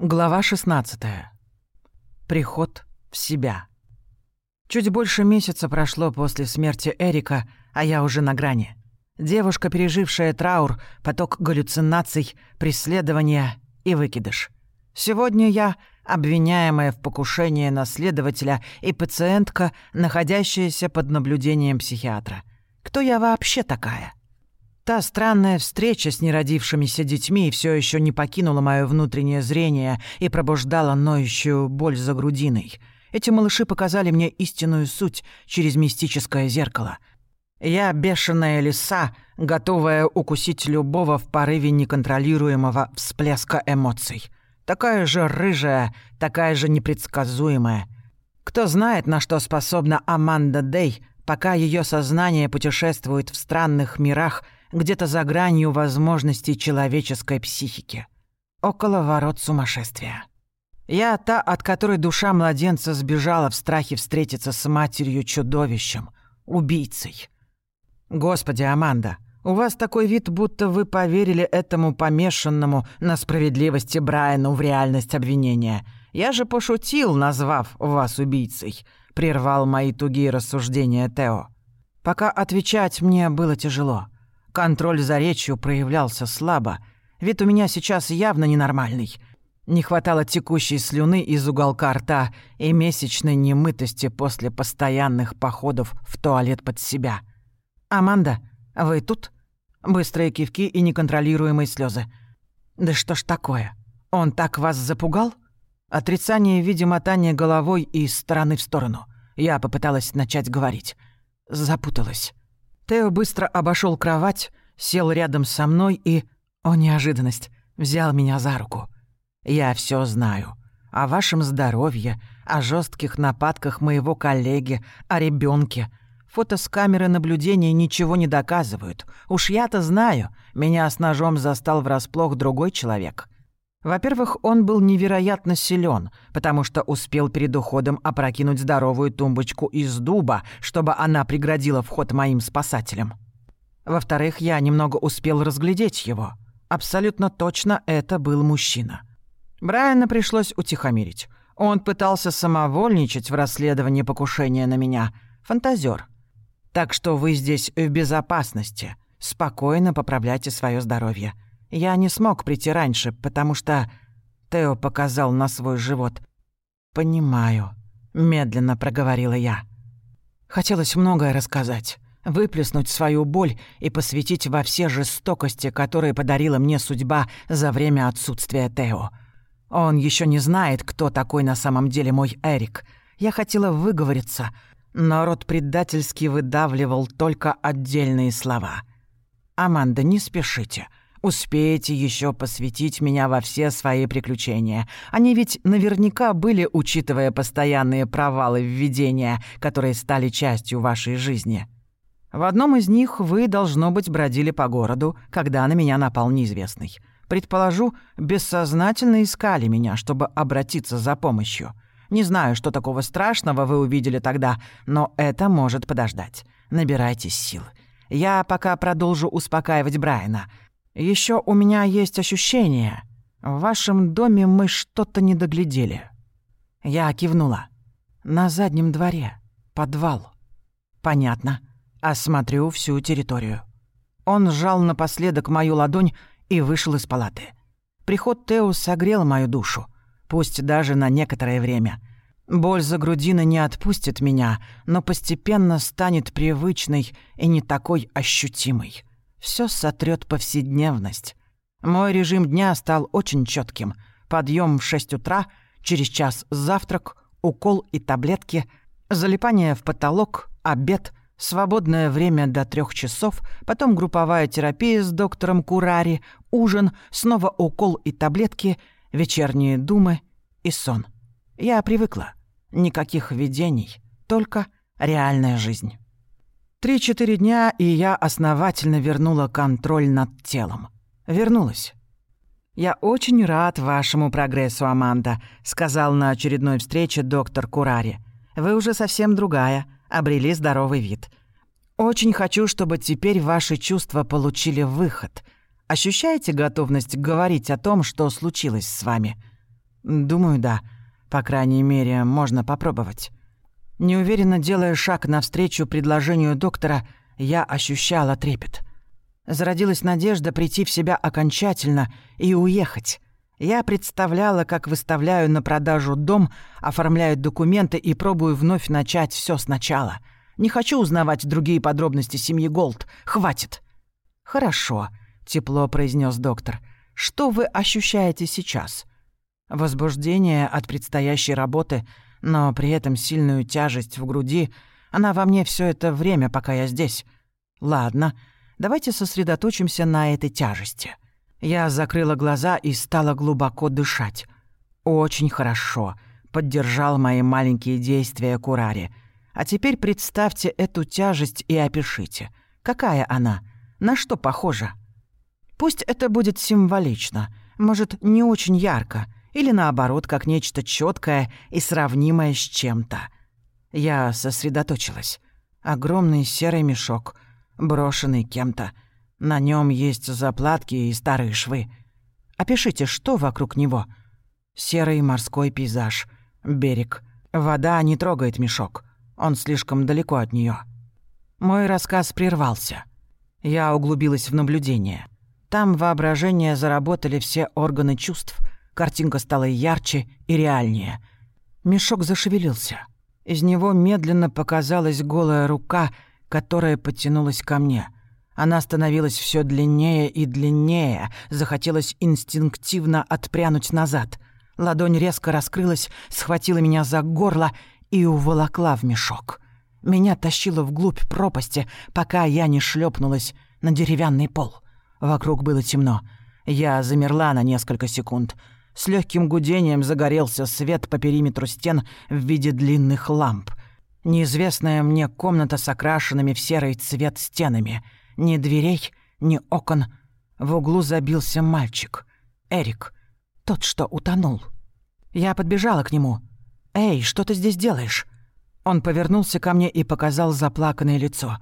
Глава 16. Приход в себя. Чуть больше месяца прошло после смерти Эрика, а я уже на грани. Девушка, пережившая траур, поток галлюцинаций, преследования и выкидыш. Сегодня я обвиняемая в покушении наследователя и пациентка, находящаяся под наблюдением психиатра. Кто я вообще такая? Та странная встреча с неродившимися детьми все еще не покинула мое внутреннее зрение и пробуждала ноющую боль за грудиной. Эти малыши показали мне истинную суть через мистическое зеркало. Я бешеная лиса, готовая укусить любого в порыве неконтролируемого всплеска эмоций. Такая же рыжая, такая же непредсказуемая. Кто знает, на что способна Аманда Дей, пока ее сознание путешествует в странных мирах — где-то за гранью возможностей человеческой психики. Около ворот сумасшествия. Я та, от которой душа младенца сбежала в страхе встретиться с матерью-чудовищем, убийцей. Господи, Аманда, у вас такой вид, будто вы поверили этому помешанному на справедливости Брайану в реальность обвинения. Я же пошутил, назвав вас убийцей, прервал мои тугие рассуждения Тео. Пока отвечать мне было тяжело — Контроль за речью проявлялся слабо. Вид у меня сейчас явно ненормальный. Не хватало текущей слюны из уголка рта и месячной немытости после постоянных походов в туалет под себя. «Аманда, вы тут?» Быстрые кивки и неконтролируемые слезы. «Да что ж такое? Он так вас запугал?» Отрицание в виде мотания головой из стороны в сторону. Я попыталась начать говорить. Запуталась. Тео быстро обошел кровать, сел рядом со мной и, о неожиданность, взял меня за руку. «Я все знаю. О вашем здоровье, о жестких нападках моего коллеги, о ребенке. Фото с камеры наблюдения ничего не доказывают. Уж я-то знаю, меня с ножом застал врасплох другой человек. Во-первых, он был невероятно силен, потому что успел перед уходом опрокинуть здоровую тумбочку из дуба, чтобы она преградила вход моим спасателям. Во-вторых, я немного успел разглядеть его. Абсолютно точно это был мужчина. Брайана пришлось утихомирить. Он пытался самовольничать в расследовании покушения на меня. Фантазер. Так что вы здесь в безопасности. Спокойно поправляйте свое здоровье. Я не смог прийти раньше, потому что... Тео показал на свой живот. «Понимаю», — медленно проговорила я. Хотелось многое рассказать, выплеснуть свою боль и посвятить во все жестокости, которые подарила мне судьба за время отсутствия Тео. Он еще не знает, кто такой на самом деле мой Эрик. Я хотела выговориться, но рот предательски выдавливал только отдельные слова. «Аманда, не спешите. Успеете еще посвятить меня во все свои приключения. Они ведь наверняка были, учитывая постоянные провалы введения, которые стали частью вашей жизни. В одном из них вы, должно быть, бродили по городу, когда на меня напал неизвестный. Предположу, бессознательно искали меня, чтобы обратиться за помощью. Не знаю, что такого страшного вы увидели тогда, но это может подождать. Набирайтесь сил. Я пока продолжу успокаивать Брайана — еще у меня есть ощущение. В вашем доме мы что-то не доглядели». Я кивнула. «На заднем дворе. Подвал». «Понятно. Осмотрю всю территорию». Он сжал напоследок мою ладонь и вышел из палаты. Приход Тео согрел мою душу, пусть даже на некоторое время. Боль за грудиной не отпустит меня, но постепенно станет привычной и не такой ощутимой. Все сотрет повседневность. Мой режим дня стал очень четким. Подъем в 6 утра, через час завтрак, укол и таблетки, залипание в потолок, обед, свободное время до трех часов, потом групповая терапия с доктором Курари, ужин, снова укол и таблетки, вечерние думы и сон. Я привыкла. Никаких видений, только реальная жизнь. Три-четыре дня, и я основательно вернула контроль над телом. Вернулась. «Я очень рад вашему прогрессу, Аманда», — сказал на очередной встрече доктор Курари. «Вы уже совсем другая, обрели здоровый вид. Очень хочу, чтобы теперь ваши чувства получили выход. Ощущаете готовность говорить о том, что случилось с вами?» Думаю, да. По крайней мере, можно попробовать. Неуверенно делая шаг навстречу предложению доктора, я ощущала трепет. Зародилась надежда прийти в себя окончательно и уехать. Я представляла, как выставляю на продажу дом, оформляю документы и пробую вновь начать все сначала. Не хочу узнавать другие подробности семьи Голд. Хватит. Хорошо, тепло произнес доктор. Что вы ощущаете сейчас? Возбуждение от предстоящей работы, но при этом сильную тяжесть в груди. Она во мне все это время, пока я здесь. Ладно, давайте сосредоточимся на этой тяжести. Я закрыла глаза и стала глубоко дышать. Очень хорошо. Поддержал мои маленькие действия Курари. А теперь представьте эту тяжесть и опишите. Какая она? На что похожа? Пусть это будет символично, может, не очень ярко, или наоборот, как нечто четкое и сравнимое с чем-то. Я сосредоточилась. Огромный серый мешок, брошенный кем-то — на нем есть заплатки и старые швы. Опишите, что вокруг него. Серый морской пейзаж, берег. Вода не трогает мешок. Он слишком далеко от нее. Мой рассказ прервался. Я углубилась в наблюдение. Там воображение заработали все органы чувств. Картинка стала ярче и реальнее. Мешок зашевелился. Из него медленно показалась голая рука, которая потянулась ко мне — она становилась все длиннее и длиннее, захотелось инстинктивно отпрянуть назад. Ладонь резко раскрылась, схватила меня за горло и уволокла в мешок. Меня тащило вглубь пропасти, пока я не шлепнулась на деревянный пол. Вокруг было темно. Я замерла на несколько секунд. С легким гудением загорелся свет по периметру стен в виде длинных ламп. Неизвестная мне комната с окрашенными в серый цвет стенами — ни дверей, ни окон. В углу забился мальчик. Эрик. Тот, что утонул. Я подбежала к нему. «Эй, что ты здесь делаешь?» Он повернулся ко мне и показал заплаканное лицо.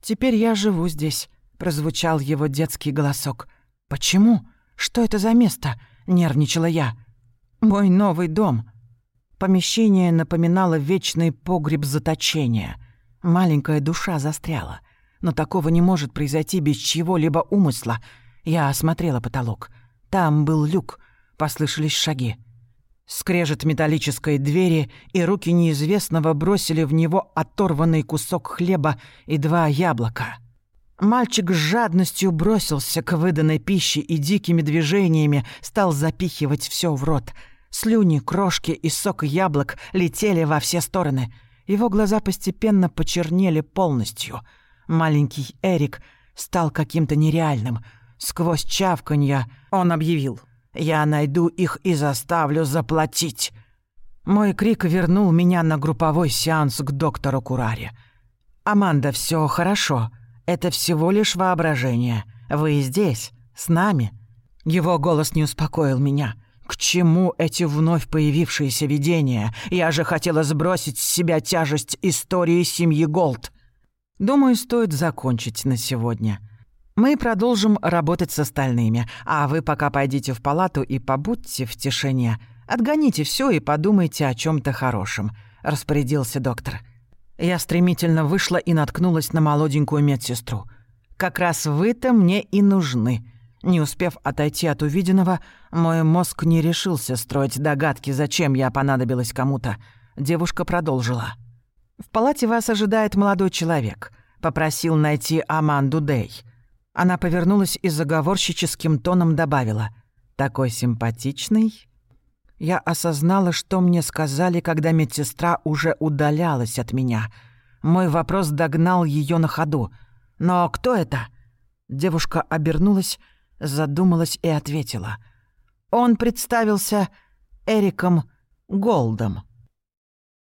«Теперь я живу здесь», — прозвучал его детский голосок. «Почему? Что это за место?» — нервничала я. «Мой новый дом». Помещение напоминало вечный погреб заточения. Маленькая душа застряла — но такого не может произойти без чьего-либо умысла. Я осмотрела потолок. Там был люк. Послышались шаги. Скрежет металлической двери, и руки неизвестного бросили в него оторванный кусок хлеба и два яблока. Мальчик с жадностью бросился к выданной пище и дикими движениями стал запихивать все в рот. Слюни, крошки и сок яблок летели во все стороны. Его глаза постепенно почернели полностью — Маленький Эрик стал каким-то нереальным. Сквозь чавканья он объявил «Я найду их и заставлю заплатить». Мой крик вернул меня на групповой сеанс к доктору Кураре. «Аманда, все хорошо. Это всего лишь воображение. Вы здесь, с нами». Его голос не успокоил меня. К чему эти вновь появившиеся видения? Я же хотела сбросить с себя тяжесть истории семьи Голд. Думаю, стоит закончить на сегодня. Мы продолжим работать с остальными, а вы пока пойдите в палату и побудьте в тишине. Отгоните все и подумайте о чем то хорошем», — распорядился доктор. Я стремительно вышла и наткнулась на молоденькую медсестру. «Как раз вы-то мне и нужны». Не успев отойти от увиденного, мой мозг не решился строить догадки, зачем я понадобилась кому-то. Девушка продолжила. «В палате вас ожидает молодой человек. Попросил найти Аманду Дэй». Она повернулась и заговорщическим тоном добавила. «Такой симпатичный». Я осознала, что мне сказали, когда медсестра уже удалялась от меня. Мой вопрос догнал ее на ходу. «Но кто это?» Девушка обернулась, задумалась и ответила. «Он представился Эриком Голдом».